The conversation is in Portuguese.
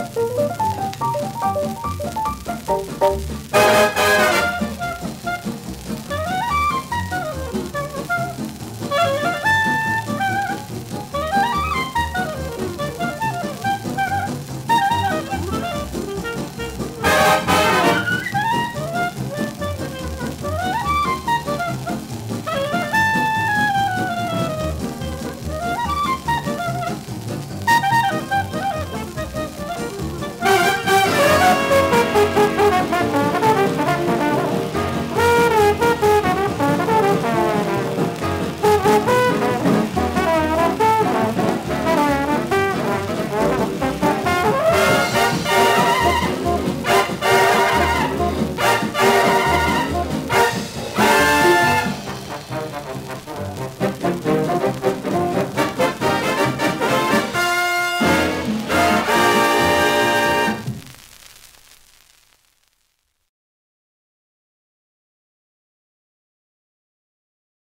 Música